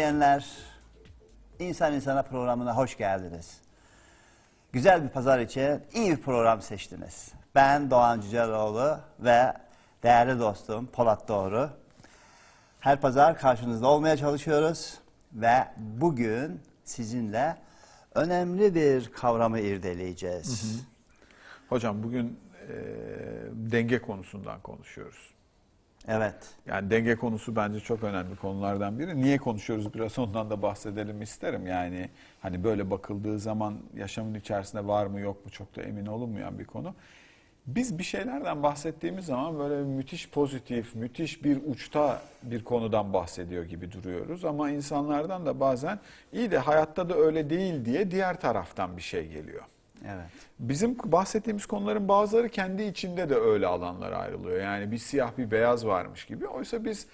Değerli izleyenler, İnsan İnsana programına hoş geldiniz. Güzel bir pazar için iyi bir program seçtiniz. Ben Doğan Cüceloğlu ve değerli dostum Polat Doğru. Her pazar karşınızda olmaya çalışıyoruz ve bugün sizinle önemli bir kavramı irdeleyeceğiz. Hocam bugün e, denge konusundan konuşuyoruz. Evet. Yani denge konusu bence çok önemli konulardan biri. Niye konuşuyoruz biraz ondan da bahsedelim isterim. Yani hani böyle bakıldığı zaman yaşamın içerisinde var mı yok mu çok da emin olunmayan bir konu. Biz bir şeylerden bahsettiğimiz zaman böyle müthiş pozitif, müthiş bir uçta bir konudan bahsediyor gibi duruyoruz. Ama insanlardan da bazen iyi de hayatta da öyle değil diye diğer taraftan bir şey geliyor. Evet. Bizim bahsettiğimiz konuların bazıları kendi içinde de öyle alanlara ayrılıyor. Yani bir siyah bir beyaz varmış gibi. Oysa biz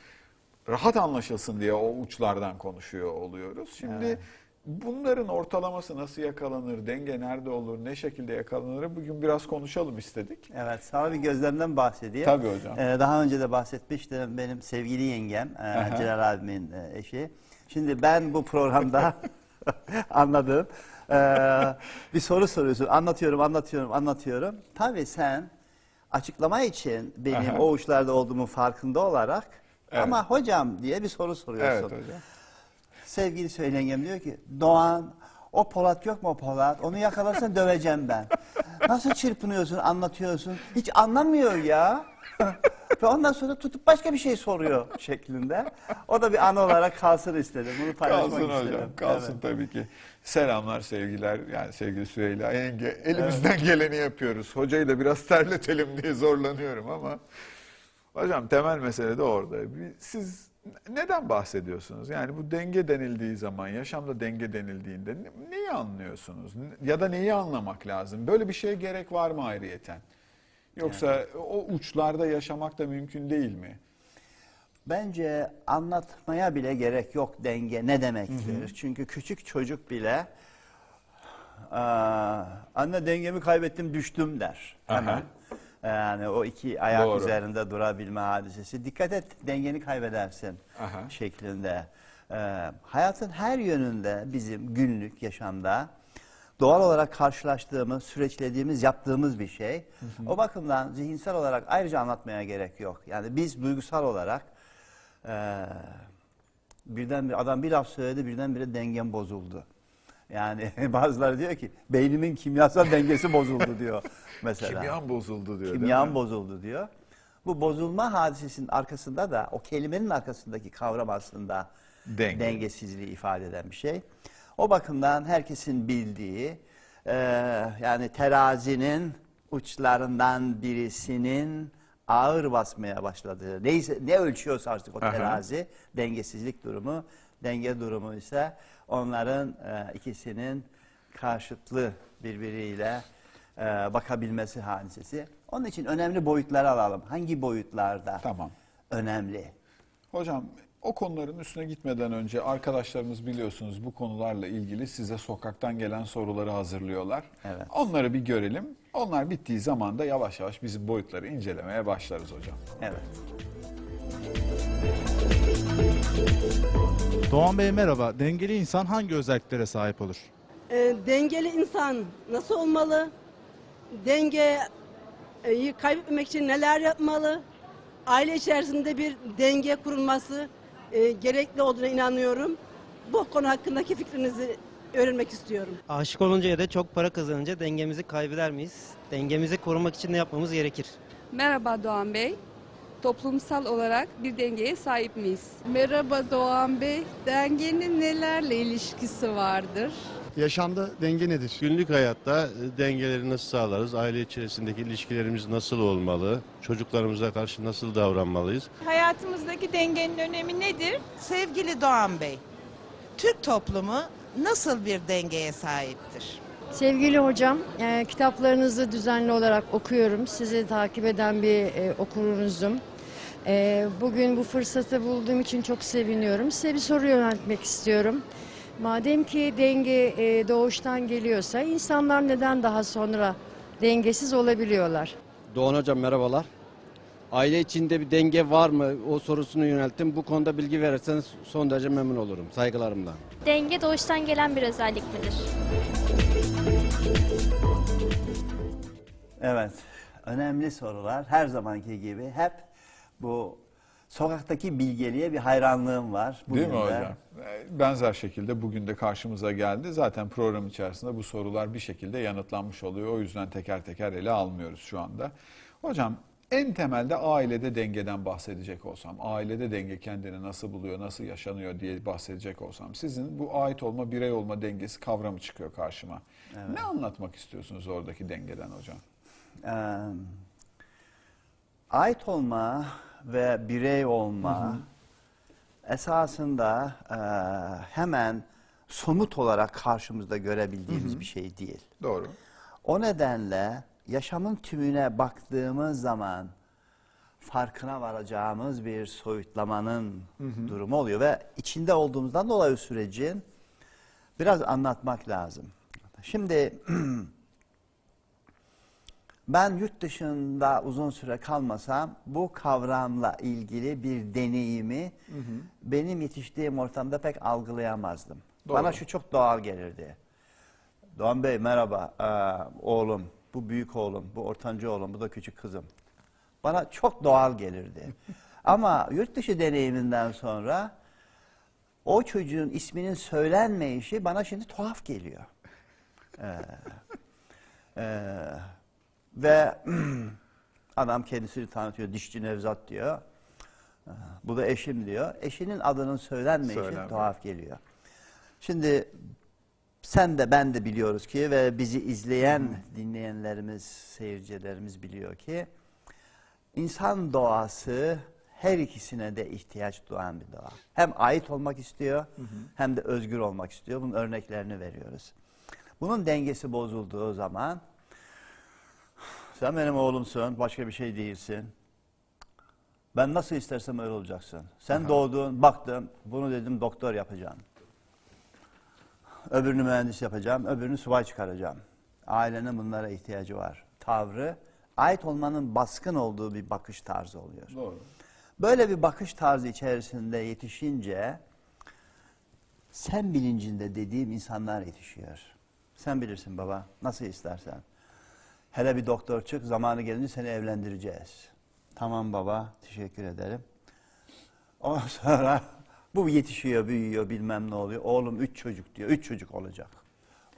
rahat anlaşılsın diye o uçlardan konuşuyor oluyoruz. Şimdi Evet. bunların ortalaması nasıl yakalanır, denge nerede olur, ne şekilde yakalanır bugün biraz konuşalım istedik. Evet, sana bir gözlemden bahsedeyim. Tabii hocam. Ee, daha önce de bahsetmiştim benim sevgili yengem, e. Celal abimin e, eşi. Şimdi ben bu programda anladım. Ee, bir soru soruyorsun, anlatıyorum, anlatıyorum, anlatıyorum. Tabii sen açıklama için benim Aha. o uçlarda olduğumu farkında olarak Evet. ama hocam diye bir soru soruyorsun. Evet hocam. Sevgili söylengem diyor ki Doğan o Polat yok mu o Polat? Onu yakalarsan döveceğim ben. Nasıl çırpınıyorsun anlatıyorsun? Hiç anlamıyor ya. Ve ondan sonra tutup başka bir şey soruyor şeklinde. O da bir an olarak kalsın istedim. Bunu paylaşmak Kalsın istedim. hocam, kalsın Evet. tabii ki. Selamlar, sevgiler. Yani sevgili Süheyla yenge. Elimizden geleni yapıyoruz. Hocayı da biraz terletelim diye zorlanıyorum ama. Hocam temel mesele de orada. Bir- Siz neden bahsediyorsunuz? Yani bu denge denildiği zaman, yaşamda denge denildiğinde ne- neyi anlıyorsunuz? Ya da neyi anlamak lazım? Böyle bir şeye gerek var mı ayrıyeten? Yoksa o uçlarda yaşamak da mümkün değil mi? Bence anlatmaya bile gerek yok denge ne demektir. Çünkü küçük çocuk bile "Aa, anne dengemi kaybettim düştüm der hemen. Aha. Yani o iki ayak Doğru. üzerinde durabilme hadisesi. Dikkat et dengeni kaybedersin Aha. şeklinde. Ee, hayatın her yönünde bizim günlük yaşamda doğal olarak karşılaştığımız, süreçlediğimiz, yaptığımız bir şey. O bakımdan zihinsel olarak ayrıca anlatmaya gerek yok. Yani biz duygusal olarak ee, birden bir adam bir laf söyledi birdenbire dengem bozuldu. Yani bazıları diyor ki beynimin kimyasal dengesi bozuldu diyor mesela. Kimyan bozuldu diyor. mi? bozuldu diyor. Bu bozulma hadisesinin arkasında da o kelimenin arkasındaki kavram aslında Denge. dengesizliği ifade eden bir şey. O bakımdan herkesin bildiği e, yani terazinin uçlarından birisinin ağır basmaya başladığı neyse ne ölçüyorsa artık o Aha. terazi dengesizlik durumu denge durumu ise onların e, ikisinin karşıtlı birbiriyle e, bakabilmesi hadisesi. Onun için önemli boyutları alalım. Hangi boyutlarda Tamam. önemli? Hocam o konuların üstüne gitmeden önce arkadaşlarımız biliyorsunuz bu konularla ilgili size sokaktan gelen soruları hazırlıyorlar. Evet. Onları bir görelim. Onlar bittiği zaman da yavaş yavaş bizim boyutları incelemeye başlarız hocam. Evet. Doğan Bey merhaba. Dengeli insan hangi özelliklere sahip olur? E, dengeli insan nasıl olmalı? Dengeyi kaybetmemek için neler yapmalı? Aile içerisinde bir denge kurulması e, gerekli olduğuna inanıyorum. Bu konu hakkındaki fikrinizi öğrenmek istiyorum. Aşık olunca ya da çok para kazanınca dengemizi kaybeder miyiz? Dengemizi korumak için ne yapmamız gerekir? Merhaba Doğan Bey. Toplumsal olarak bir dengeye sahip miyiz? Merhaba Doğan Bey. Dengenin nelerle ilişkisi vardır? Yaşamda denge nedir? Günlük hayatta e, dengeleri nasıl sağlarız? Aile içerisindeki ilişkilerimiz nasıl olmalı? Çocuklarımıza karşı nasıl davranmalıyız? Hayatımızdaki dengenin önemi nedir? Sevgili Doğan Bey, Türk toplumu nasıl bir dengeye sahiptir? Sevgili hocam, e, kitaplarınızı düzenli olarak okuyorum. Sizi takip eden bir e, okurunuzum. E, bugün bu fırsatı bulduğum için çok seviniyorum. Size bir soru yöneltmek istiyorum. Madem ki denge e, doğuştan geliyorsa insanlar neden daha sonra dengesiz olabiliyorlar? Doğan Hocam merhabalar. Aile içinde bir denge var mı? O sorusunu yönelttim. Bu konuda bilgi verirseniz son derece memnun olurum. Saygılarımla. Denge doğuştan gelen bir özellik midir? Evet, önemli sorular. Her zamanki gibi hep bu sokaktaki bilgeliğe bir hayranlığım var. Değil mi Bugün de. hocam? Ee, Benzer şekilde bugün de karşımıza geldi. Zaten program içerisinde bu sorular bir şekilde yanıtlanmış oluyor. O yüzden teker teker ele almıyoruz şu anda. Hocam en temelde ailede dengeden bahsedecek olsam, ailede denge kendini nasıl buluyor, nasıl yaşanıyor diye bahsedecek olsam, sizin bu ait olma, birey olma dengesi kavramı çıkıyor karşıma. Ne anlatmak istiyorsunuz oradaki dengeden hocam? Ee, ait olma ve birey olma esasında e, hemen somut olarak karşımızda görebildiğimiz bir şey değil. Doğru. O nedenle yaşamın tümüne baktığımız zaman farkına varacağımız bir soyutlamanın durumu oluyor ve içinde olduğumuzdan dolayı sürecin biraz anlatmak lazım. Şimdi ben yurt dışında uzun süre kalmasam bu kavramla ilgili bir deneyimi benim yetiştiğim ortamda pek algılayamazdım. Doğru. Bana şu çok doğal gelirdi. Doğan Bey merhaba Ee, oğlum bu büyük oğlum bu ortancı oğlum bu da küçük kızım. Bana çok doğal gelirdi. Ama yurt dışı deneyiminden sonra o çocuğun isminin söylenmeyişi bana şimdi tuhaf geliyor. Ee, ee, ve adam kendisini tanıtıyor, dişçi Nevzat diyor. Ee, Bu da eşim diyor. Eşinin adının söylenmeyişi Söylenmiyor. tuhaf geliyor. Şimdi sen de ben de biliyoruz ki ve bizi izleyen dinleyenlerimiz, seyircilerimiz biliyor ki insan doğası her ikisine de ihtiyaç duyan bir doğa. Hem ait olmak istiyor hem de özgür olmak istiyor. Bunun örneklerini veriyoruz. Bunun dengesi bozulduğu zaman sen benim oğlumsun, başka bir şey değilsin. Ben nasıl istersem öyle olacaksın. Sen doğdun, baktım, bunu dedim doktor yapacağım. Öbürünü mühendis yapacağım, öbürünü subay çıkaracağım. Ailenin bunlara ihtiyacı var. Tavrı, ait olmanın baskın olduğu bir bakış tarzı oluyor. Doğru. Böyle bir bakış tarzı içerisinde yetişince sen bilincinde dediğim insanlar yetişiyor. Sen bilirsin baba, nasıl istersen. Hele bir doktor çık, zamanı gelince seni evlendireceğiz. Tamam baba, teşekkür ederim. Ondan sonra bu yetişiyor, büyüyor, bilmem ne oluyor. Oğlum üç çocuk diyor, üç çocuk olacak.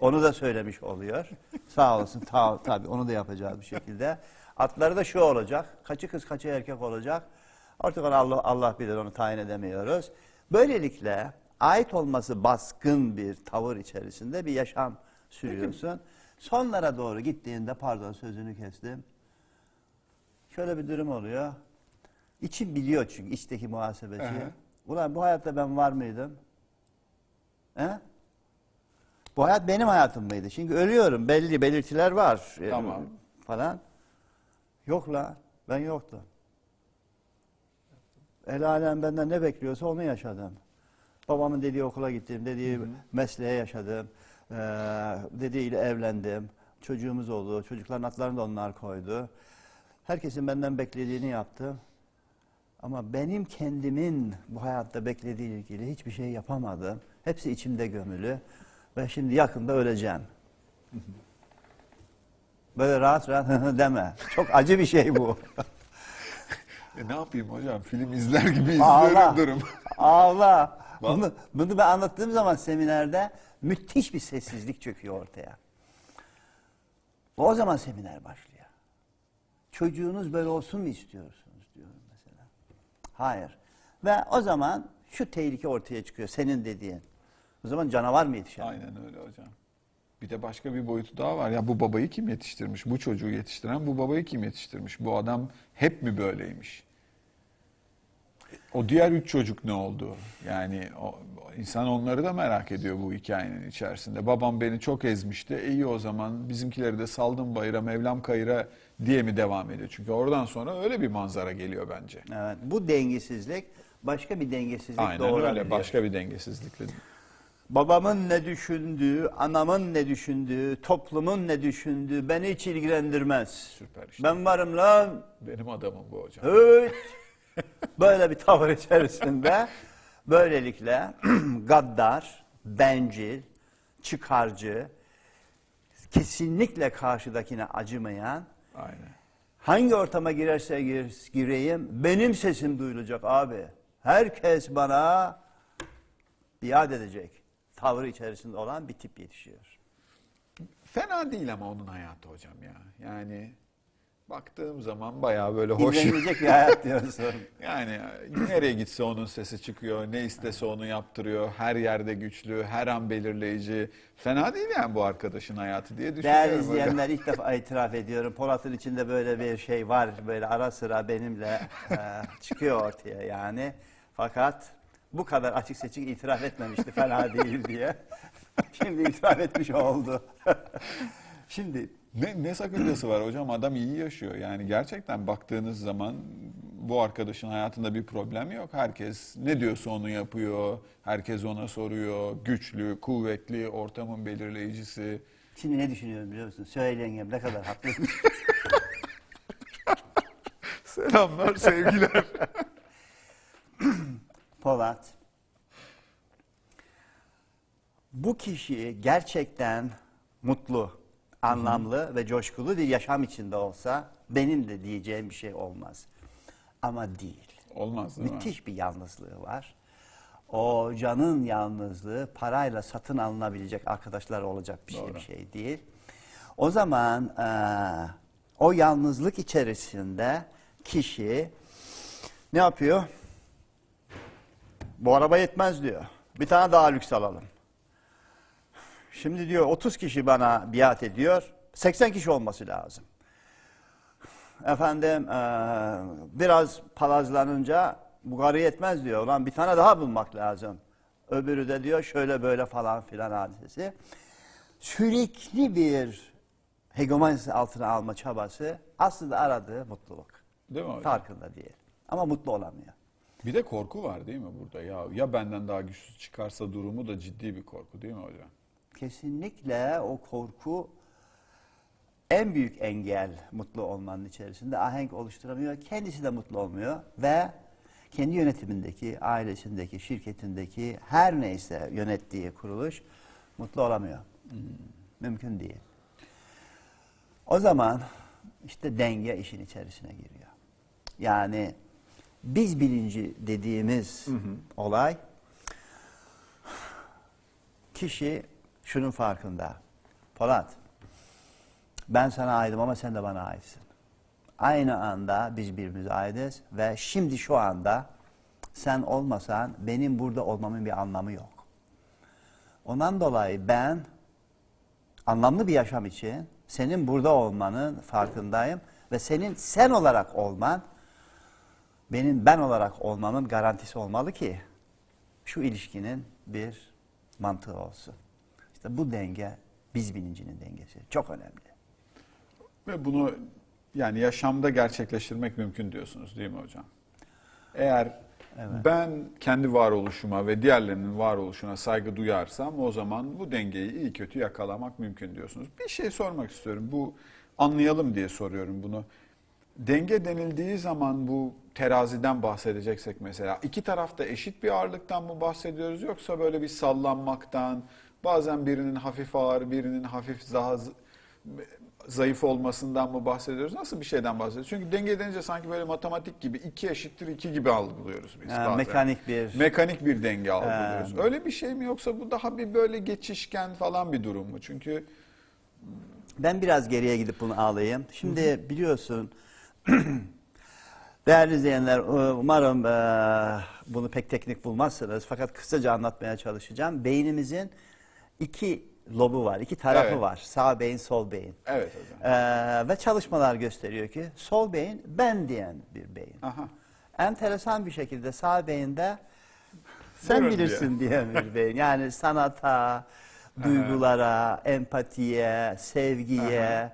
Onu da söylemiş oluyor. Sağ olasın, ta, tabii onu da yapacağız bir şekilde. Atları da şu olacak, kaçı kız kaçı erkek olacak. Artık onu Allah, Allah bilir, onu tayin edemiyoruz. Böylelikle ait olması baskın bir tavır içerisinde bir yaşam sürüyorsun. Sonlara doğru gittiğinde, pardon sözünü kestim. Şöyle bir durum oluyor. İçim biliyor çünkü içteki muhasebeci. Aha. Ulan bu hayatta ben var mıydım? He? Bu hayat benim hayatım mıydı? Çünkü ölüyorum. Belli belirtiler var. Ee, Tamam. Falan. Yok la. Ben yoktum. El alem benden ne bekliyorsa onu yaşadım. Babamın dediği okula gittim, dediği mesleğe yaşadım. Ee, dediğiyle evlendim. Çocuğumuz oldu. Çocukların adlarını da onlar koydu. Herkesin benden beklediğini yaptım. Ama benim kendimin bu hayatta beklediği ilgili hiçbir şey yapamadım. Hepsi içimde gömülü. Ve şimdi yakında öleceğim. Böyle rahat rahat deme. Çok acı bir şey bu. E ne yapayım hocam? Film izler gibi Ağla. izliyorum durum. Ağla. Bunu, bunu ben anlattığım zaman seminerde müthiş bir sessizlik çöküyor ortaya. O zaman seminer başlıyor. Çocuğunuz böyle olsun mu istiyorsunuz diyorum mesela. Hayır. Ve o zaman şu tehlike ortaya çıkıyor senin dediğin. O zaman canavar mı yetişer? Aynen öyle hocam. Bir de başka bir boyutu daha var. Ya bu babayı kim yetiştirmiş? Bu çocuğu yetiştiren bu babayı kim yetiştirmiş? Bu adam hep mi böyleymiş? O diğer üç çocuk ne oldu? Yani o, insan onları da merak ediyor bu hikayenin içerisinde. Babam beni çok ezmişti. E iyi o zaman bizimkileri de saldım bayıra, Mevlam kayıra diye mi devam ediyor? Çünkü oradan sonra öyle bir manzara geliyor bence. Evet. Bu dengesizlik başka bir dengesizlik Aynen öyle. Başka bir dengesizlikle. babamın ne düşündüğü, anamın ne düşündüğü, toplumun ne düşündüğü beni hiç ilgilendirmez. Süper işte. Ben varım lan. Benim adamım bu hocam. Hıt! Böyle bir tavır içerisinde böylelikle gaddar, bencil, çıkarcı, kesinlikle karşıdakine acımayan, Aynen. hangi ortama girerse gir- gireyim benim sesim duyulacak abi. Herkes bana biat edecek tavrı içerisinde olan bir tip yetişiyor. Fena değil ama onun hayatı hocam ya. Yani baktığım zaman bayağı böyle hoş. İzlenilecek bir hayat diyorsun. Yani nereye gitse onun sesi çıkıyor, ne istese onu yaptırıyor, her yerde güçlü, her an belirleyici. Fena değil yani bu arkadaşın hayatı diye düşünüyorum. Değerli izleyenler ilk defa itiraf ediyorum. Polat'ın içinde böyle bir şey var. Böyle ara sıra benimle e, çıkıyor ortaya yani. Fakat bu kadar açık seçik itiraf etmemişti fena değil diye. Şimdi itiraf etmiş oldu. Şimdi Ne, ne sakıncası var hocam? Adam iyi yaşıyor. Yani gerçekten baktığınız zaman bu arkadaşın hayatında bir problem yok. Herkes ne diyorsa onu yapıyor. Herkes ona soruyor. Güçlü, kuvvetli, ortamın belirleyicisi. Şimdi ne düşünüyorum biliyor musun? Söyle yengem ne kadar haklıymış. Selamlar, sevgiler. Polat. Bu kişi gerçekten mutlu, anlamlı ve coşkulu bir yaşam içinde olsa benim de diyeceğim bir şey olmaz. Ama değil. Olmaz değil mi? Müthiş bir yalnızlığı var. O canın yalnızlığı parayla satın alınabilecek arkadaşlar olacak bir şey, Doğru. bir şey değil. O zaman eee, o yalnızlık içerisinde kişi ne yapıyor? Bu araba yetmez diyor. Bir tane daha lüks alalım. Şimdi diyor 30 kişi bana biat ediyor. 80 kişi olması lazım. Efendim eee, biraz palazlanınca bu karı yetmez diyor. Ulan bir tane daha bulmak lazım. Öbürü de diyor şöyle böyle falan filan hadisesi. Sürekli bir hegemonyası altına alma çabası aslında aradığı mutluluk. Değil mi hocam? Farkında değil. Ama mutlu olamıyor. Bir de korku var değil mi burada? Ya ya benden daha güçsüz çıkarsa durumu da ciddi bir korku değil mi hocam? Kesinlikle o korku en büyük engel mutlu olmanın içerisinde ahenk oluşturamıyor. Kendisi de mutlu olmuyor ve kendi yönetimindeki, ailesindeki, şirketindeki her neyse yönettiği kuruluş mutlu olamıyor. Mümkün değil. O zaman işte denge işin içerisine giriyor. Yani biz bilinci dediğimiz olay kişi şunun farkında. Polat, ben sana aidim ama sen de bana aitsin. Aynı anda biz birbirimize aitiz ve şimdi şu anda sen olmasan benim burada olmamın bir anlamı yok. Ondan dolayı ben anlamlı bir yaşam için senin burada olmanın farkındayım ve senin sen olarak olman benim ben olarak olmamın garantisi olmalı ki şu ilişkinin bir mantığı olsun. İşte bu denge biz bilincinin dengesi. Çok önemli. Ve bunu yani yaşamda gerçekleştirmek mümkün diyorsunuz değil mi hocam? Eğer ben kendi varoluşuma ve diğerlerinin varoluşuna saygı duyarsam o zaman bu dengeyi iyi kötü yakalamak mümkün diyorsunuz. Bir şey sormak istiyorum. Bu anlayalım diye soruyorum bunu. Denge denildiği zaman bu teraziden bahsedeceksek mesela iki tarafta eşit bir ağırlıktan mı bahsediyoruz yoksa böyle bir sallanmaktan bazen birinin hafif ağır birinin hafif daha zayıf olmasından mı bahsediyoruz? Nasıl bir şeyden bahsediyoruz? Çünkü denge denince sanki böyle matematik gibi iki eşittir iki gibi algılıyoruz biz Ha, bazen. mekanik bir Mekanik bir denge algılıyoruz. Ee, Öyle bir şey mi yoksa bu daha bir böyle geçişken falan bir durum mu? Çünkü Ben biraz geriye gidip bunu alayım. Şimdi biliyorsun değerli izleyenler umarım e, bunu pek teknik bulmazsınız fakat kısaca anlatmaya çalışacağım. Beynimizin iki lobu var, iki tarafı Evet. var. Sağ beyin, sol beyin. evet hocam. Ee, ve çalışmalar gösteriyor ki sol beyin ben diyen bir beyin. Aha. Enteresan bir şekilde sağ beyinde sen Buyurun bilirsin diyen bir beyin. Yani sanata, duygulara, empatiye, sevgiye.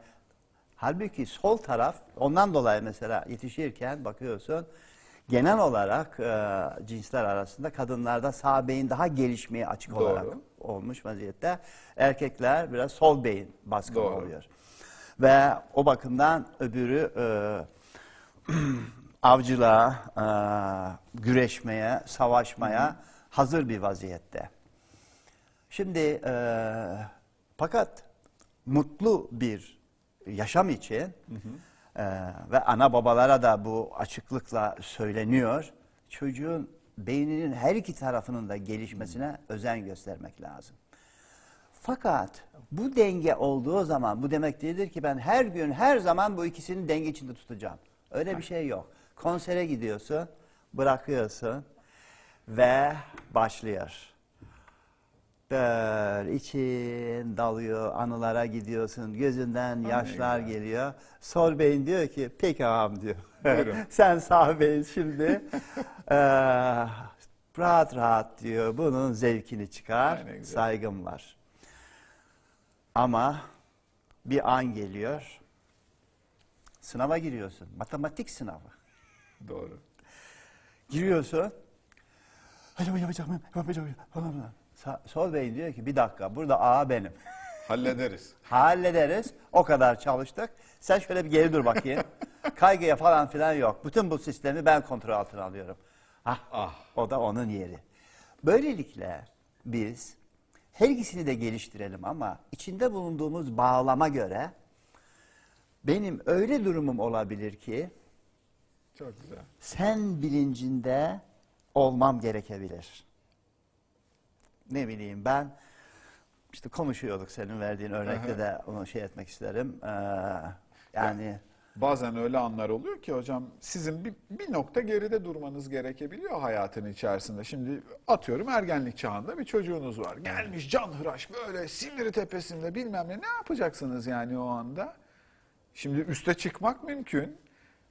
Halbuki sol taraf ondan dolayı mesela yetişirken bakıyorsun genel olarak e, cinsler arasında kadınlarda sağ beyin daha gelişmeye açık Doğru. olarak olmuş vaziyette. Erkekler biraz sol beyin baskın Doğru. oluyor. Ve o bakımdan öbürü e, avcılığa, e, güreşmeye, savaşmaya hazır bir vaziyette. Şimdi e, fakat mutlu bir yaşam için e, ve ana babalara da bu açıklıkla söyleniyor. Çocuğun beyninin her iki tarafının da gelişmesine özen göstermek lazım. Fakat bu denge olduğu zaman bu demek değildir ki ben her gün her zaman bu ikisini denge içinde tutacağım. Öyle bir şey yok. Konsere gidiyorsun, bırakıyorsun ve başlıyor. Böyle için dalıyor, anılara gidiyorsun, gözünden yaşlar geliyor. Sol beyin diyor ki, peki ağam diyor. Buyurun. Sen sağ beyin şimdi eee, rahat rahat diyor, bunun zevkini çıkar, Ay ne güzel. saygım var. Ama bir an geliyor, sınava giriyorsun, matematik sınavı. Doğru. Giriyorsun. Hocam yapacağım, yapacağım. Sa- Sol beyin diyor ki bir dakika burada A benim. Hallederiz. Hallederiz. O kadar çalıştık. Sen şöyle bir geri dur bakayım. Kaygıya falan filan yok. Bütün bu sistemi ben kontrol altına alıyorum. Hah, Ah. o da onun yeri. Böylelikle biz her ikisini de geliştirelim ama içinde bulunduğumuz bağlama göre benim öyle durumum olabilir ki Çok güzel. sen bilincinde olmam gerekebilir. Ne bileyim ben işte konuşuyorduk senin verdiğin örnekte de onu şey etmek isterim. Ee, yani Bazen öyle anlar oluyor ki hocam sizin bir, bir nokta geride durmanız gerekebiliyor hayatın içerisinde. Şimdi atıyorum ergenlik çağında bir çocuğunuz var. Gelmiş canhıraş böyle siniri tepesinde bilmem ne ne yapacaksınız yani o anda? Şimdi üste çıkmak mümkün.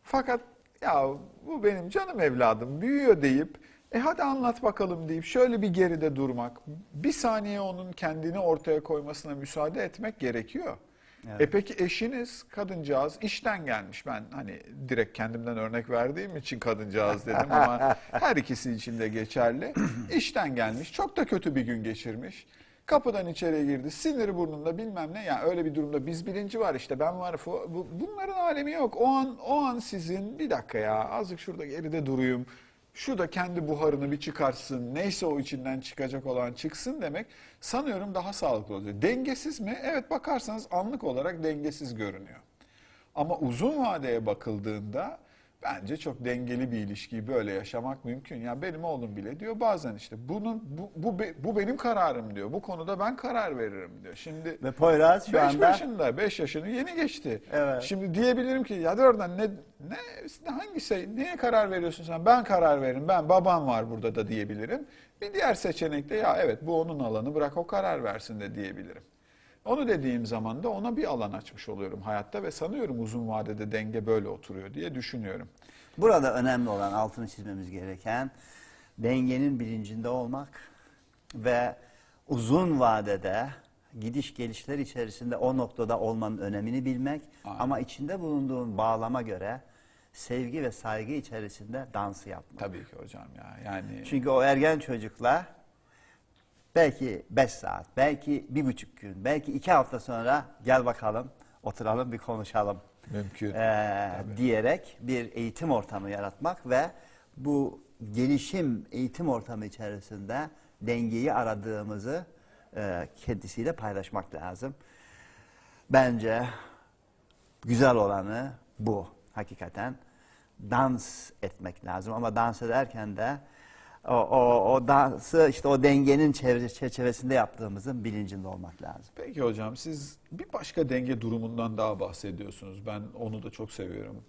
Fakat ya bu benim canım evladım büyüyor deyip e hadi anlat bakalım deyip şöyle bir geride durmak. Bir saniye onun kendini ortaya koymasına müsaade etmek gerekiyor. E peki eşiniz kadıncağız işten gelmiş. Ben hani direkt kendimden örnek verdiğim için kadıncağız dedim ama her ikisi için de geçerli. İşten gelmiş. Çok da kötü bir gün geçirmiş. Kapıdan içeri girdi. Siniri burnunda bilmem ne. Yani öyle bir durumda biz bilinci var işte ben var. bu- Bunların alemi yok. O an o an sizin bir dakika ya azıcık şurada geride durayım. Şu da kendi buharını bir çıkarsın. Neyse o içinden çıkacak olan çıksın demek sanıyorum daha sağlıklı oluyor. Dengesiz mi? Evet bakarsanız anlık olarak dengesiz görünüyor. Ama uzun vadeye bakıldığında bence çok dengeli bir ilişkiyi böyle yaşamak mümkün. Ya benim oğlum bile diyor bazen işte bunun bu, bu, bu benim kararım diyor. Bu konuda ben karar veririm diyor. Şimdi ve Poyraz şu 5 anda yaşında, 5 yaşını yeni geçti. Evet. Şimdi diyebilirim ki ya oradan ne ne- hangi şey neye karar veriyorsun sen? Ben karar veririm. Ben babam var burada da diyebilirim. Bir diğer seçenek de ya evet bu onun alanı bırak o karar versin de diyebilirim. Onu dediğim zaman da ona bir alan açmış oluyorum hayatta ve sanıyorum uzun vadede denge böyle oturuyor diye düşünüyorum. burada önemli olan altını çizmemiz gereken dengenin bilincinde olmak ve uzun vadede gidiş gelişler içerisinde o noktada olmanın önemini bilmek Aynen. ama içinde bulunduğun bağlama göre sevgi ve saygı içerisinde dansı yapmak. Tabii ki hocam ya. Yani Çünkü o ergen çocukla belki 5 saat, belki bir buçuk gün, belki iki hafta sonra gel bakalım oturalım bir konuşalım mümkün. Tabii. diyerek bir eğitim ortamı yaratmak ve bu gelişim eğitim ortamı içerisinde dengeyi aradığımızı e, kendisiyle paylaşmak lazım. Bence güzel olanı bu hakikaten. Dans etmek lazım ama dans ederken de o, o, o dansı işte o dengenin çevre, çerçevesinde yaptığımızın bilincinde olmak lazım. Peki hocam siz bir başka denge durumundan daha bahsediyorsunuz. Ben onu da çok seviyorum.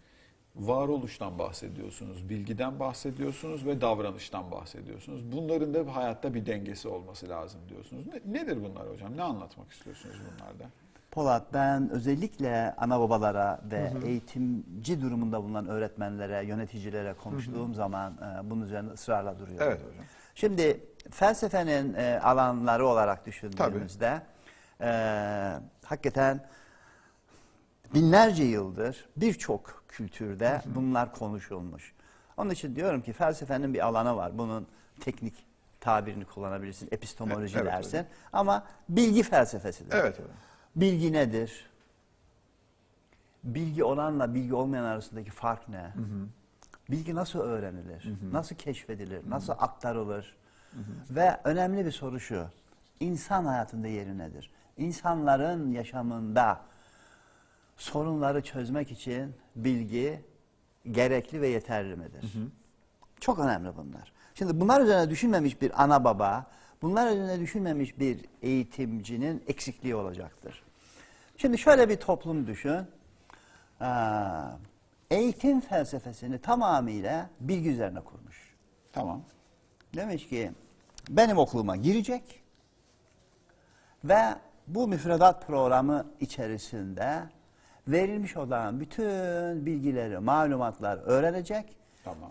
Varoluştan bahsediyorsunuz, bilgiden bahsediyorsunuz ve davranıştan bahsediyorsunuz. Bunların da hayatta bir dengesi olması lazım diyorsunuz. Ne- nedir bunlar hocam? Ne anlatmak istiyorsunuz bunlarda? Polat ben özellikle ana babalara ve eğitimci durumunda bulunan öğretmenlere, yöneticilere konuştuğum zaman e, bunun üzerine ısrarla duruyorum. Evet hocam. Şimdi felsefenin e, alanları olarak düşündüğümüzde e, hakikaten binlerce yıldır birçok kültürde bunlar konuşulmuş. Onun için diyorum ki felsefenin bir alanı var. Bunun teknik tabirini kullanabilirsin. Epistemoloji Evet, dersin. hocam. Ama bilgi felsefesidir. Evet hocam. Bilgi nedir? Bilgi olanla bilgi olmayan arasındaki fark ne? Bilgi nasıl öğrenilir? Nasıl keşfedilir? Nasıl aktarılır? Ve önemli bir soru şu. İnsan hayatında yeri nedir? İnsanların yaşamında sorunları çözmek için bilgi gerekli ve yeterli midir? Çok önemli bunlar. Şimdi bunlar üzerine düşünmemiş bir ana baba, bunlar üzerine düşünmemiş bir eğitimcinin eksikliği olacaktır. Şimdi şöyle bir toplum düşün. Ee, Eğitim felsefesini tamamıyla bilgi üzerine kurmuş. Tamam. Demiş ki benim okuluma girecek ve bu müfredat programı içerisinde verilmiş olan bütün bilgileri, malumatlar öğrenecek. Tamam.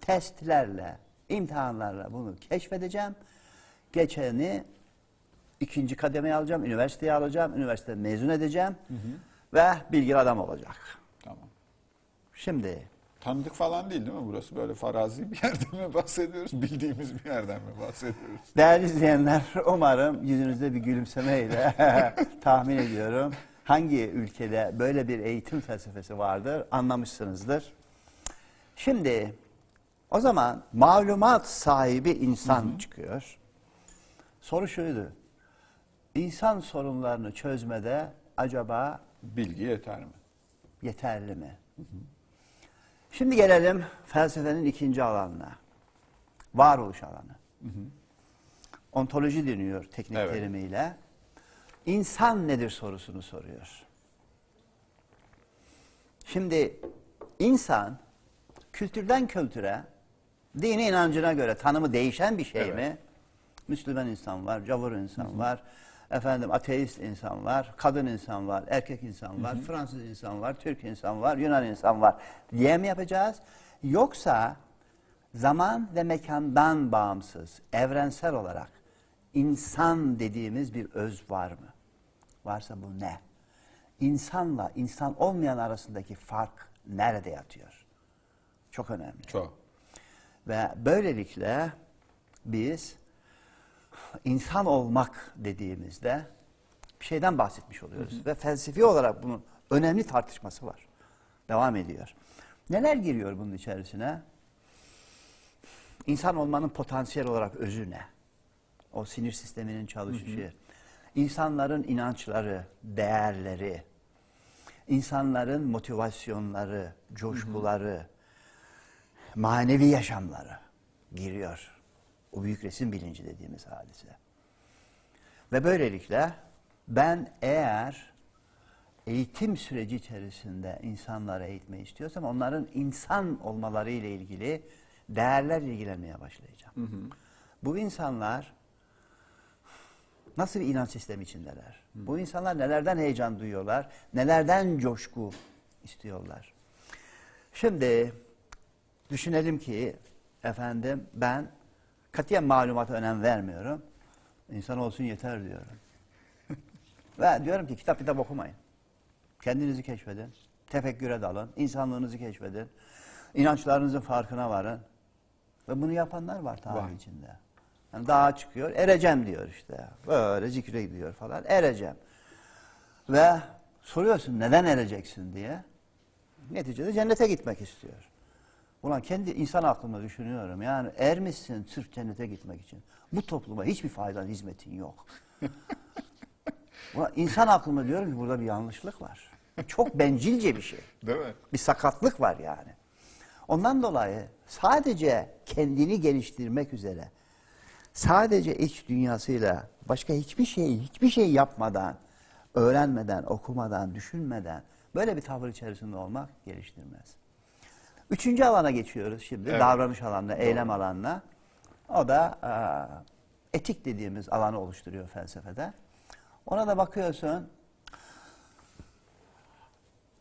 Testlerle, imtihanlarla bunu keşfedeceğim. Geçeni ikinci kademeye alacağım, üniversiteye alacağım, üniversite mezun edeceğim ve bilgili adam olacak. Tamam. Şimdi Tanıdık falan değil değil mi burası? Böyle farazi bir yerden mi bahsediyoruz? Bildiğimiz bir yerden mi bahsediyoruz? Değerli izleyenler umarım yüzünüzde bir gülümsemeyle tahmin ediyorum. Hangi ülkede böyle bir eğitim felsefesi vardır anlamışsınızdır. Şimdi o zaman malumat sahibi insan çıkıyor. Soru şuydu. İnsan sorunlarını çözmede acaba Bilgi yeter mi? yeterli mi? Şimdi gelelim felsefenin ikinci alanına. Varoluş alanı. Ontoloji deniyor teknik Evet. terimiyle. İnsan nedir sorusunu soruyor. Şimdi insan kültürden kültüre, dini inancına göre tanımı değişen bir şey Evet. mi? Müslüman insan var, cavur insan var, efendim ateist insan var, kadın insan var, erkek insan var, Fransız insan var, Türk insan var, Yunan insan var diye mi yapacağız? Yoksa zaman ve mekandan bağımsız, evrensel olarak insan dediğimiz bir öz var mı? Varsa bu ne? İnsanla insan olmayan arasındaki fark nerede yatıyor? Çok önemli. Çok. Ve böylelikle biz insan olmak dediğimizde bir şeyden bahsetmiş oluyoruz. Ve felsefi olarak bunun önemli tartışması var. Devam ediyor. Neler giriyor bunun içerisine? İnsan olmanın potansiyel olarak özü ne? O sinir sisteminin çalışışı, insanların inançları, değerleri, insanların motivasyonları, coşkuları, manevi yaşamları giriyor. O büyük resim bilinci dediğimiz hadise. Ve böylelikle ben eğer eğitim süreci içerisinde insanları eğitmeyi istiyorsam onların insan olmaları ile ilgili değerlerle ilgilenmeye başlayacağım. Bu insanlar nasıl bir inanç sistemi içindeler? Bu insanlar nelerden heyecan duyuyorlar? Nelerden coşku istiyorlar? Şimdi düşünelim ki efendim ben katiyen malumata önem vermiyorum. İnsan olsun yeter diyorum. Ve diyorum ki kitap kitap okumayın. Kendinizi keşfedin. Tefekküre dalın. insanlığınızı keşfedin. inançlarınızın farkına varın. Ve bunu yapanlar var tarih Var. içinde. Yani dağa çıkıyor, ereceğim diyor işte. Böyle zikre gidiyor falan, ereceğim. Ve soruyorsun neden ereceksin diye. Neticede cennete gitmek istiyor. Ulan kendi insan aklımda düşünüyorum. Yani ermişsin sırf cennete gitmek için. Bu topluma hiçbir faydan, hizmetin yok. Ulan insan aklımda diyorum ki burada bir yanlışlık var. Çok bencilce bir şey. Değil mi? Bir sakatlık var yani. Ondan dolayı sadece kendini geliştirmek üzere sadece iç dünyasıyla başka hiçbir şey hiçbir şey yapmadan, öğrenmeden, okumadan, düşünmeden böyle bir tavır içerisinde olmak geliştirmez. Üçüncü alana geçiyoruz şimdi. Evet. Davranış alanına, eylem alanına. O da eee, etik dediğimiz alanı oluşturuyor felsefede. Ona da bakıyorsun.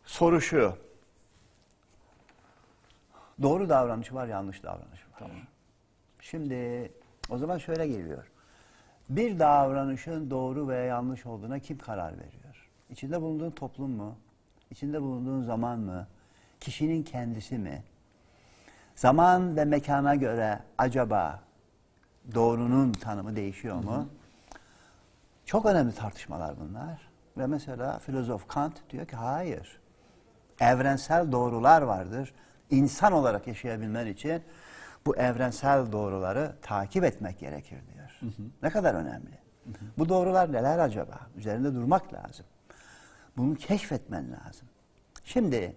Soru şu. Doğru davranış var, yanlış davranış var. Şimdi o zaman şöyle geliyor. Bir davranışın doğru veya yanlış olduğuna kim karar veriyor? İçinde bulunduğun toplum mu? İçinde bulunduğun zaman mı? Kişinin kendisi mi? Zaman ve mekana göre acaba doğrunun tanımı değişiyor mu? Çok önemli tartışmalar bunlar. Ve mesela filozof Kant diyor ki hayır. Evrensel doğrular vardır. İnsan olarak yaşayabilmen için bu evrensel doğruları takip etmek gerekir diyor. Ne kadar önemli. Bu doğrular neler acaba? Üzerinde durmak lazım. Bunu keşfetmen lazım. Şimdi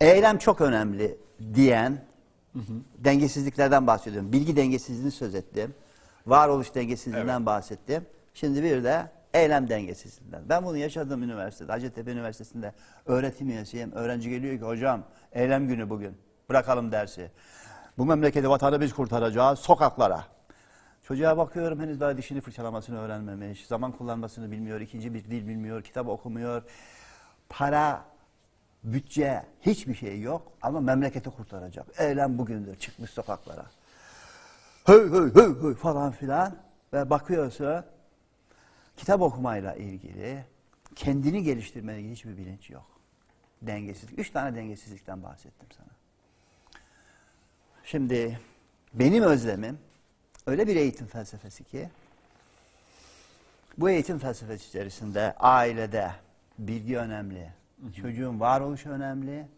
eylem çok önemli diyen dengesizliklerden bahsediyorum. Bilgi dengesizliğini söz ettim. Varoluş dengesizliğinden bahsettim. Şimdi bir de eylem dengesizliğinden. Ben bunu yaşadım üniversitede. Hacettepe Üniversitesi'nde öğretim üyesiyim. Öğrenci geliyor ki hocam eylem günü bugün. Bırakalım dersi. Bu memleketi vatanı biz kurtaracağız sokaklara. Çocuğa bakıyorum henüz daha dişini fırçalamasını öğrenmemiş. Zaman kullanmasını bilmiyor. ikinci bir dil bilmiyor. Kitap okumuyor. Para, bütçe hiçbir şey yok ama memleketi kurtaracak. Eylem bugündür çıkmış sokaklara. Höy höy höy höy falan filan ve bakıyorsa kitap okumayla ilgili kendini geliştirmeyle ilgili hiçbir bilinç yok. Dengesizlik. Üç tane dengesizlikten bahsettim sana. Şimdi benim özlemim öyle bir eğitim felsefesi ki bu eğitim felsefesi içerisinde ailede bilgi önemli, çocuğun varoluşu önemli,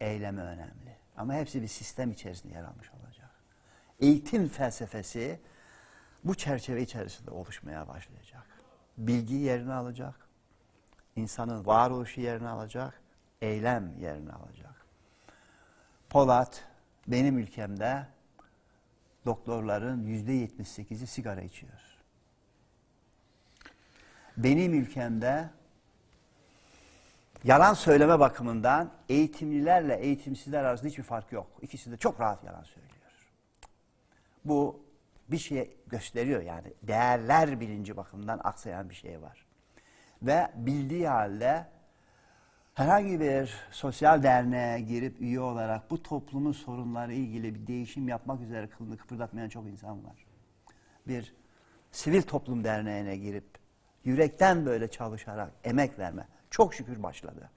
eylemi önemli. Ama hepsi bir sistem içerisinde yer almış olacak. Eğitim felsefesi bu çerçeve içerisinde oluşmaya başlayacak. Bilgi yerini alacak, insanın varoluşu yerini alacak, eylem yerini alacak. Polat, benim ülkemde doktorların yüzde yetmiş sekizi sigara içiyor. Benim ülkemde yalan söyleme bakımından eğitimlilerle eğitimsizler arasında hiçbir fark yok. İkisi de çok rahat yalan söylüyor. Bu bir şey gösteriyor yani değerler bilinci bakımından aksayan bir şey var. Ve bildiği halde herhangi bir sosyal derneğe girip üye olarak bu toplumun sorunları ilgili bir değişim yapmak üzere kılını kıpırdatmayan çok insan var. Bir sivil toplum derneğine girip yürekten böyle çalışarak emek verme çok şükür başladı.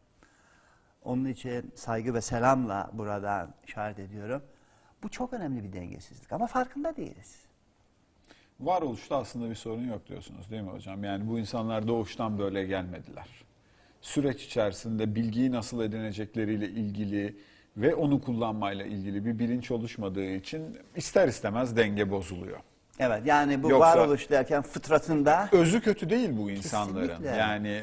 Onun için saygı ve selamla buradan işaret ediyorum. Bu çok önemli bir dengesizlik ama farkında değiliz. Varoluşta aslında bir sorun yok diyorsunuz değil mi hocam? Yani bu insanlar doğuştan böyle gelmediler. Süreç içerisinde bilgiyi nasıl edinecekleriyle ilgili ve onu kullanmayla ilgili bir bilinç oluşmadığı için ister istemez denge bozuluyor. Evet yani bu Yoksa- varoluş derken fıtratında Özü kötü değil bu insanların. Kesinlikle. Yani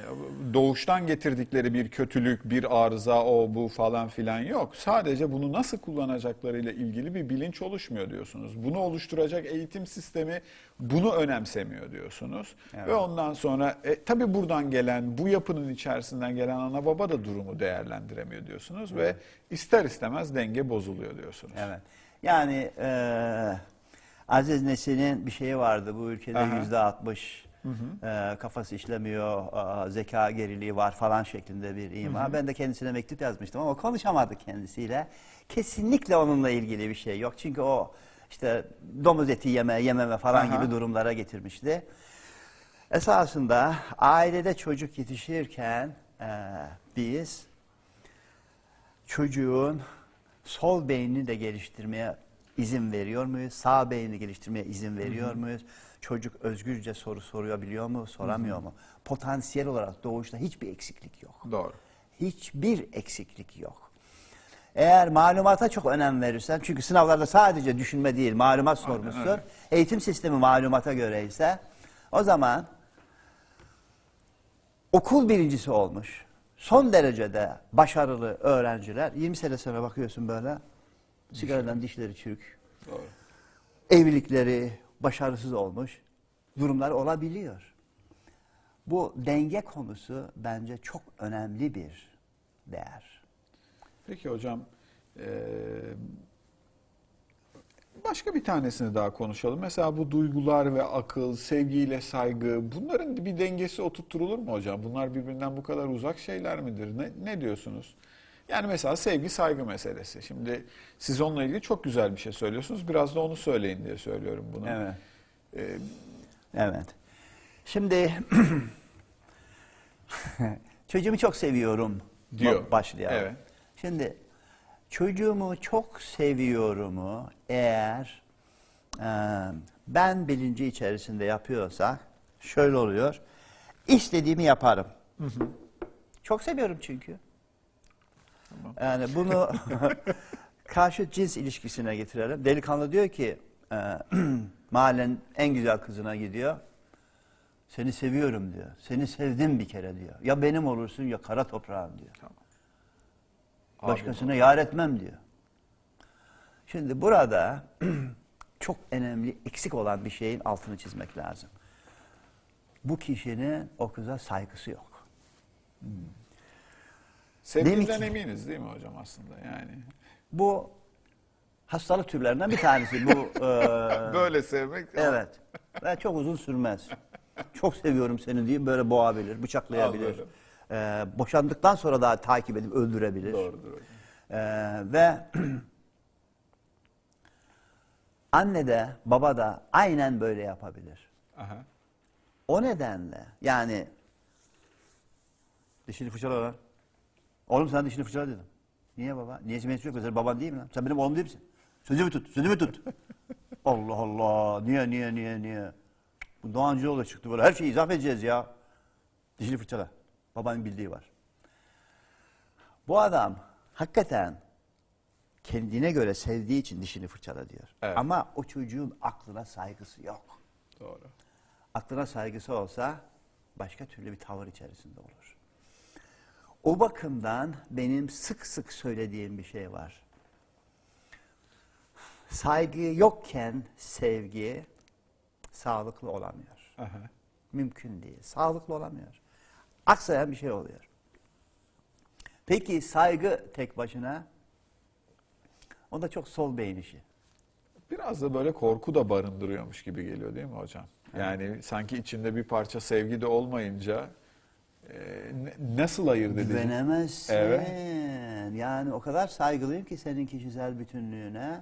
doğuştan getirdikleri bir kötülük, bir arıza, o bu falan filan yok. Sadece bunu nasıl kullanacaklarıyla ilgili bir bilinç oluşmuyor diyorsunuz. Bunu oluşturacak eğitim sistemi bunu önemsemiyor diyorsunuz. Ve ondan sonra e, tabii buradan gelen, bu yapının içerisinden gelen ana baba da durumu değerlendiremiyor diyorsunuz. Ve ister istemez denge bozuluyor diyorsunuz. Evet. Yani eee Aziz Nesin'in bir şeyi vardı bu ülkede yüzde altmış eee, kafası işlemiyor, aa, zeka geriliği var falan şeklinde bir ima. Hı hı. Ben de kendisine mektup yazmıştım ama konuşamadık kendisiyle. Kesinlikle onunla ilgili bir şey yok. Çünkü o işte domuz eti yeme, yememe falan Aha. gibi durumlara getirmişti. Esasında ailede çocuk yetişirken eee, biz çocuğun sol beynini de geliştirmeye izin veriyor muyuz? Sağ beynini geliştirmeye izin veriyor muyuz? Çocuk özgürce soru sorabiliyor mu, soramıyor mu? Potansiyel olarak doğuşta hiçbir eksiklik yok. Doğru. Hiçbir eksiklik yok. Eğer malumata çok önem verirsen, çünkü sınavlarda sadece düşünme değil, malumat sormuşsun. öyle. Eğitim sistemi malumata göre ise, o zaman okul birincisi olmuş, son derecede başarılı öğrenciler, 20 sene sonra bakıyorsun böyle, sigaradan dişleri çürük, Doğru. evlilikleri başarısız olmuş durumlar olabiliyor. Bu denge konusu bence çok önemli bir değer. Peki hocam, başka bir tanesini daha konuşalım. Mesela bu duygular ve akıl, sevgiyle saygı, bunların bir dengesi oturtturulur mu hocam? Bunlar birbirinden bu kadar uzak şeyler midir? Ne, ne diyorsunuz? Yani mesela sevgi saygı meselesi. Şimdi siz onunla ilgili çok güzel bir şey söylüyorsunuz. Biraz da onu söyleyin diye söylüyorum bunu. Evet. Eee, Evet. Şimdi çocuğumu çok seviyorum Diyor. başlayalım. Evet. Şimdi çocuğumu çok seviyorumu eğer e, ben bilinci içerisinde yapıyorsak şöyle oluyor. İstediğimi yaparım. Çok seviyorum çünkü. Yani bunu karşı cins ilişkisine getirelim. Delikanlı diyor ki e, mahallenin en güzel kızına gidiyor. Seni seviyorum diyor. Seni sevdim bir kere diyor. Ya benim olursun ya kara toprağım diyor. Başkasına yar etmem diyor. Şimdi burada çok önemli eksik olan bir şeyin altını çizmek lazım. Bu kişinin o kıza saygısı yok. Demek ki- eminiz değil mi hocam aslında yani? Bu hastalık türlerinden bir tanesi. Bu e, Böyle sevmek Evet. Ve çok uzun sürmez. Çok seviyorum seni diye böyle boğabilir, bıçaklayabilir. Anladım. Ee, boşandıktan sonra da takip edip öldürebilir. Doğrudur hocam. Ee, ve anne de baba da aynen böyle yapabilir. Aha. O nedenle yani dişini fırçala lan. Oğlum sen dişini fırçala dedim. Niye baba? Niye senin yok? Sen baban değil mi lan? Sen benim oğlum değil misin? Sözümü tut, sözümü tut. Allah Allah. Niye, niye, niye, niye? Bu Doğancıoğlu çıktı böyle. Her şeyi izah edeceğiz ya. Dişini fırçala. Babanın bildiği var. Bu adam hakikaten kendine göre sevdiği için dişini fırçala diyor. Evet. Ama o çocuğun aklına saygısı yok. Doğru. Aklına saygısı olsa başka türlü bir tavır içerisinde olur. O bakımdan benim sık sık söylediğim bir şey var. Saygı yokken sevgi sağlıklı olamıyor. Aha. Mümkün değil. Sağlıklı olamıyor. Aksayan bir şey oluyor. Peki saygı tek başına o da çok sol beyin işi. Biraz da böyle korku da barındırıyormuş gibi geliyor değil mi hocam? Yani sanki içinde bir parça sevgi de olmayınca nasıl ayırt edeceğiz? Güvenemezsin. Evet. Yani o kadar saygılıyım ki senin kişisel bütünlüğüne.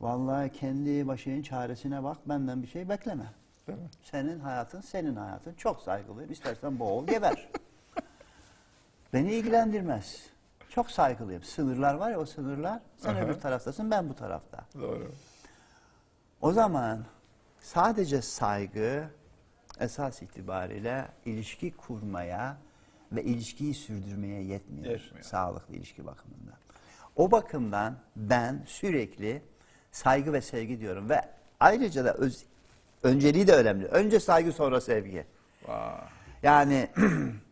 Vallahi kendi başının çaresine bak benden bir şey bekleme. Değil mi? Senin hayatın senin hayatın. Çok saygılıyım. İstersen boğul geber. Beni ilgilendirmez. Çok saygılıyım. Sınırlar var ya o sınırlar. Sen Aha. öbür taraftasın ben bu tarafta. Doğru. O zaman sadece saygı esas itibariyle ilişki kurmaya ve ilişkiyi sürdürmeye yetmiyor. Yetmiyor. Sağlıklı ilişki bakımından. O bakımdan ben sürekli saygı ve sevgi diyorum ve ayrıca da öz, önceliği de önemli. Önce saygı sonra sevgi. Vay. Yani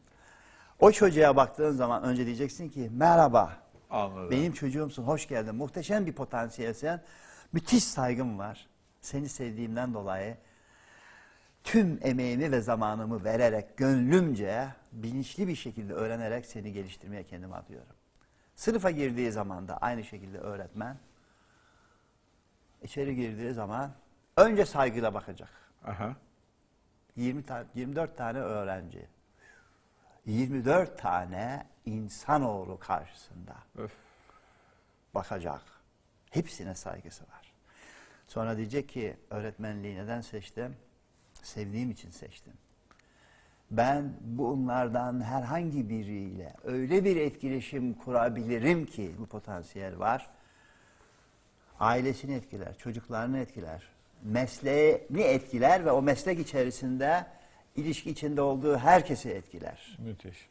o çocuğa baktığın zaman önce diyeceksin ki merhaba. Anladım. Benim çocuğumsun, hoş geldin. Muhteşem bir potansiyelsin. Müthiş saygım var. Seni sevdiğimden dolayı tüm emeğimi ve zamanımı vererek, gönlümce, bilinçli bir şekilde öğrenerek seni geliştirmeye kendimi adıyorum. Sınıfa girdiği zaman da aynı şekilde öğretmen, içeri girdiği zaman önce saygıyla bakacak. Aha. 20 ta- 24 tane öğrenci. 24 tane insanoğlu karşısında Öf. bakacak. Hepsine saygısı var. Sonra diyecek ki öğretmenliği neden seçtim? Sevdiğim için seçtim. Ben bunlardan herhangi biriyle öyle bir etkileşim kurabilirim ki bu potansiyel var. Ailesini etkiler, çocuklarını etkiler, mesleğini etkiler ve o meslek içerisinde ilişki içinde olduğu herkesi etkiler. Müthiş.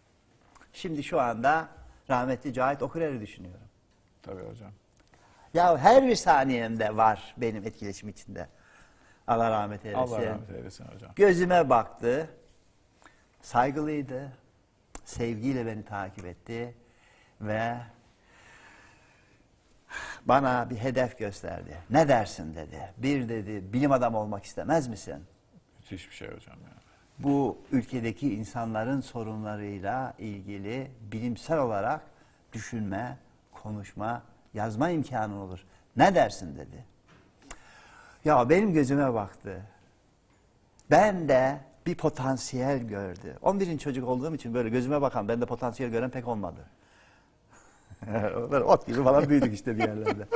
Şimdi şu anda rahmetli Cahit Okurer'i düşünüyorum. Tabii hocam. Ya her bir saniyemde var benim etkileşim içinde. Allah rahmet eylesin. Allah rahmet eylesin hocam. Gözüme baktı. Saygılıydı. Sevgiyle beni takip etti. Ve bana bir hedef gösterdi. Ne dersin dedi. Bir dedi bilim adamı olmak istemez misin? Müthiş bir şey hocam ya. bu ülkedeki insanların sorunlarıyla ilgili bilimsel olarak düşünme, konuşma, yazma imkanı olur. Ne dersin dedi. Ya benim gözüme baktı. Ben de bir potansiyel gördü. 11. çocuk olduğum için böyle gözüme bakan, bende potansiyel gören pek olmadı. ot gibi falan büyüdük işte bir yerlerde.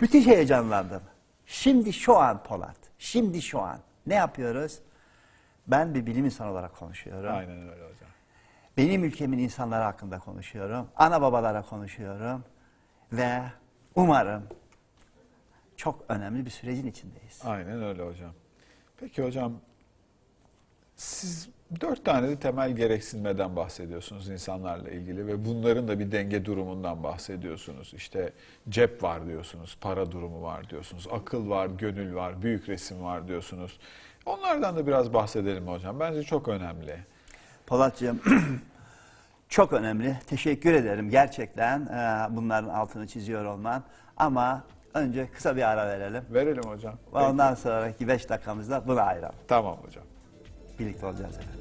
Müthiş heyecanlandım. Şimdi şu an Polat, şimdi şu an ne yapıyoruz? Ben bir bilim insanı olarak konuşuyorum. Aynen öyle hocam. Benim ülkemin insanları hakkında konuşuyorum. Ana babalara konuşuyorum. Ve umarım çok önemli bir sürecin içindeyiz. Aynen öyle hocam. Peki hocam siz dört tane de temel gereksinmeden bahsediyorsunuz insanlarla ilgili ve bunların da bir denge durumundan bahsediyorsunuz. İşte cep var diyorsunuz, para durumu var diyorsunuz, akıl var, gönül var, büyük resim var diyorsunuz. Onlardan da biraz bahsedelim hocam. Bence çok önemli. Polatcığım çok önemli. Teşekkür ederim gerçekten e, bunların altını çiziyor olman. Ama önce kısa bir ara verelim. Verelim hocam. Ve ondan sonraki 5 dakikamızda buna ayıralım. Tamam hocam. Birlikte olacağız efendim.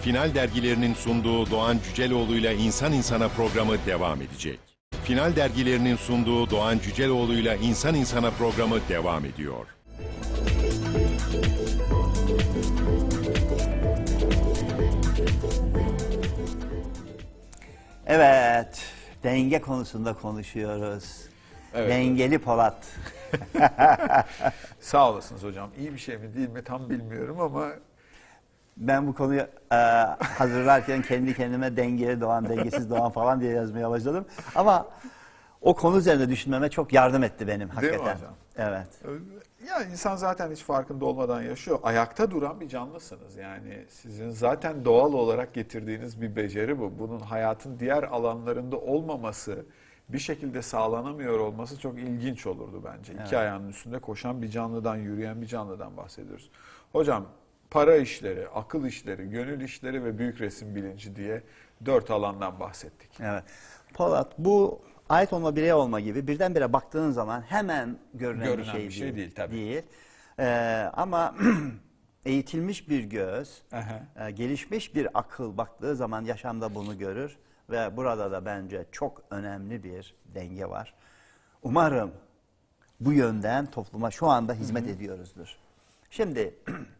Final dergilerinin sunduğu Doğan Cüceloğlu ile İnsan İnsana programı devam edecek. Final dergilerinin sunduğu Doğan Cüceloğlu ile İnsan İnsana programı devam ediyor. Evet, denge konusunda konuşuyoruz. Evet. Dengeli Polat. Sağ olasınız hocam. İyi bir şey mi değil mi tam bilmiyorum ama Ben bu konuyu e, hazırlarken kendi kendime dengeli doğan, dengesiz doğan falan diye yazmaya başladım. Ama o konu üzerinde düşünmeme çok yardım etti benim hakikaten. hocam? Evet. Ya insan zaten hiç farkında olmadan yaşıyor. Ayakta duran bir canlısınız. Yani sizin zaten doğal olarak getirdiğiniz bir beceri bu. Bunun hayatın diğer alanlarında olmaması, bir şekilde sağlanamıyor olması çok ilginç olurdu bence. İki Evet. ayağının üstünde koşan bir canlıdan, yürüyen bir canlıdan bahsediyoruz. Hocam para işleri, akıl işleri, gönül işleri ve büyük resim bilinci diye dört alandan bahsettik. Evet. Polat bu ait olma birey olma gibi birdenbire baktığın zaman hemen görünen, Görünen bir şey, bir şey değil, tabii. Değil. Ee, ama eğitilmiş bir göz, e, gelişmiş bir akıl baktığı zaman yaşamda bunu görür ve burada da bence çok önemli bir denge var. Umarım bu yönden topluma şu anda hizmet ediyoruzdur. Şimdi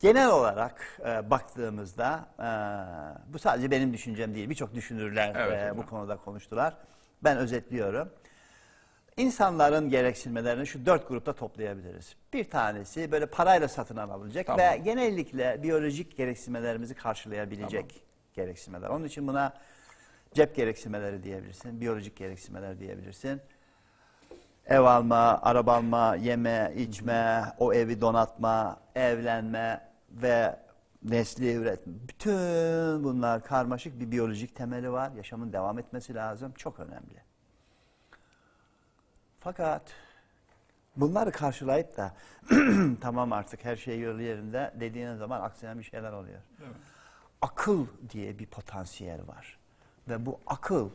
genel olarak e, baktığımızda e, bu sadece benim düşüncem değil. Birçok düşünürler Evet, e, bu konuda konuştular. Ben özetliyorum. İnsanların gereksinmelerini şu dört grupta toplayabiliriz. Bir tanesi böyle parayla satın alabilecek Tamam. ve genellikle biyolojik gereksinmelerimizi karşılayabilecek gereksinmeler. Onun için buna cep gereksinmeleri diyebilirsin, biyolojik gereksinmeler diyebilirsin. Ev alma, araba alma, yeme, içme, o evi donatma, evlenme ve nesli üretme. Bütün bunlar karmaşık bir biyolojik temeli var. Yaşamın devam etmesi lazım. Çok önemli. Fakat bunları karşılayıp da tamam artık her şey yolu yerinde dediğiniz zaman aksayan bir şeyler oluyor. Akıl diye bir potansiyel var. Ve bu akıl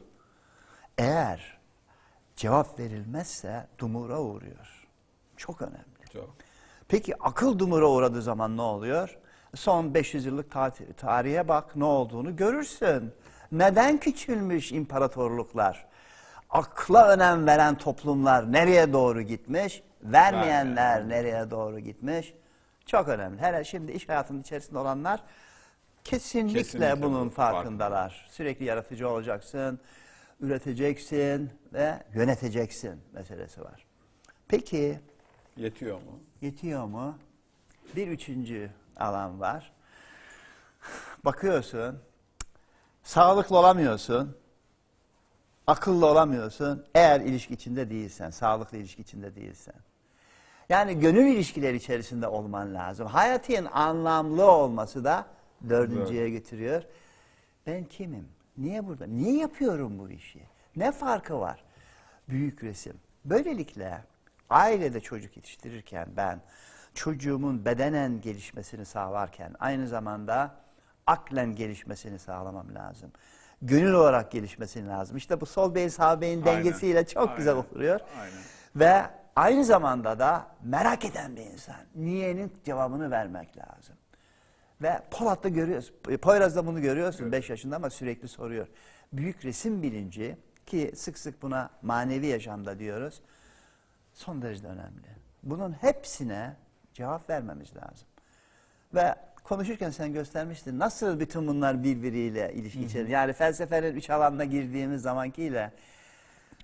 eğer cevap verilmezse dumura uğruyor. Çok önemli. Çok. Peki akıl dumura uğradığı zaman ne oluyor? Son 500 yıllık ta- tarihe bak ne olduğunu görürsün. Neden küçülmüş imparatorluklar? Akla önem veren toplumlar nereye doğru gitmiş? Vermeyenler nereye doğru gitmiş? Çok önemli. Hele şimdi iş hayatının içerisinde olanlar kesinlikle, Kesinlikle bunun bunun farkındalar. Sürekli yaratıcı olacaksın, üreteceksin ve yöneteceksin meselesi var. Peki Yetiyor mu? Yetiyor mu? Bir üçüncü alan var. Bakıyorsun, sağlıklı olamıyorsun, akıllı olamıyorsun eğer ilişki içinde değilsen, sağlıklı ilişki içinde değilsen. Yani gönül ilişkileri içerisinde olman lazım. Hayatın anlamlı olması da dördüncüye getiriyor. Ben kimim? Niye burada? Niye yapıyorum bu işi? Ne farkı var? Büyük resim. Böylelikle ailede çocuk yetiştirirken ben çocuğumun bedenen gelişmesini sağlarken aynı zamanda aklen gelişmesini sağlamam lazım. Gönül olarak gelişmesini lazım. İşte bu sol beyin sağ beyin Aynen. dengesiyle çok Aynen. güzel oturuyor. Aynen. Ve aynı zamanda da merak eden bir insan. Niye'nin cevabını vermek lazım. Ve Polat'ta görüyoruz. Poyraz'da bunu görüyorsun 5 yaşında ama sürekli soruyor. Büyük resim bilinci ki sık sık buna manevi yaşamda diyoruz. Son derece önemli. Bunun hepsine cevap vermemiz lazım. Ve konuşurken sen göstermiştin nasıl bütün bunlar birbiriyle ilişki. Yani felsefenin üç alanına girdiğimiz zamankiyle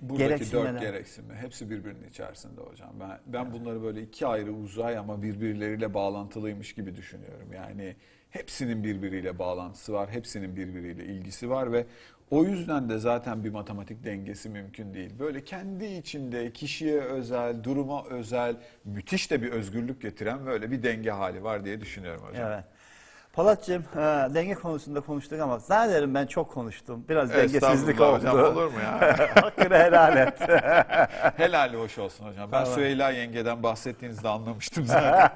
Buradaki Gereksinmeler. dört gereksinme hepsi birbirinin içerisinde hocam. Ben ben bunları böyle iki ayrı uzay ama birbirleriyle bağlantılıymış gibi düşünüyorum. Yani hepsinin birbiriyle bağlantısı var, hepsinin birbiriyle ilgisi var ve o yüzden de zaten bir matematik dengesi mümkün değil. Böyle kendi içinde kişiye özel, duruma özel, müthiş de bir özgürlük getiren böyle bir denge hali var diye düşünüyorum hocam. Evet. Polatcığım e, denge konusunda konuştuk ama zannederim ben çok konuştum. Biraz dengesizlik oldu. hocam, olur mu ya? Hakkını helal et. Helali hoş olsun hocam. Ben Tamam. Süheyla yengeden bahsettiğinizde anlamıştım zaten.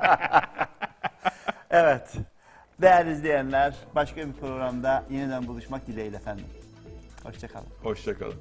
evet. Değerli izleyenler başka bir programda yeniden buluşmak dileğiyle efendim. Hoşçakalın. Hoşçakalın.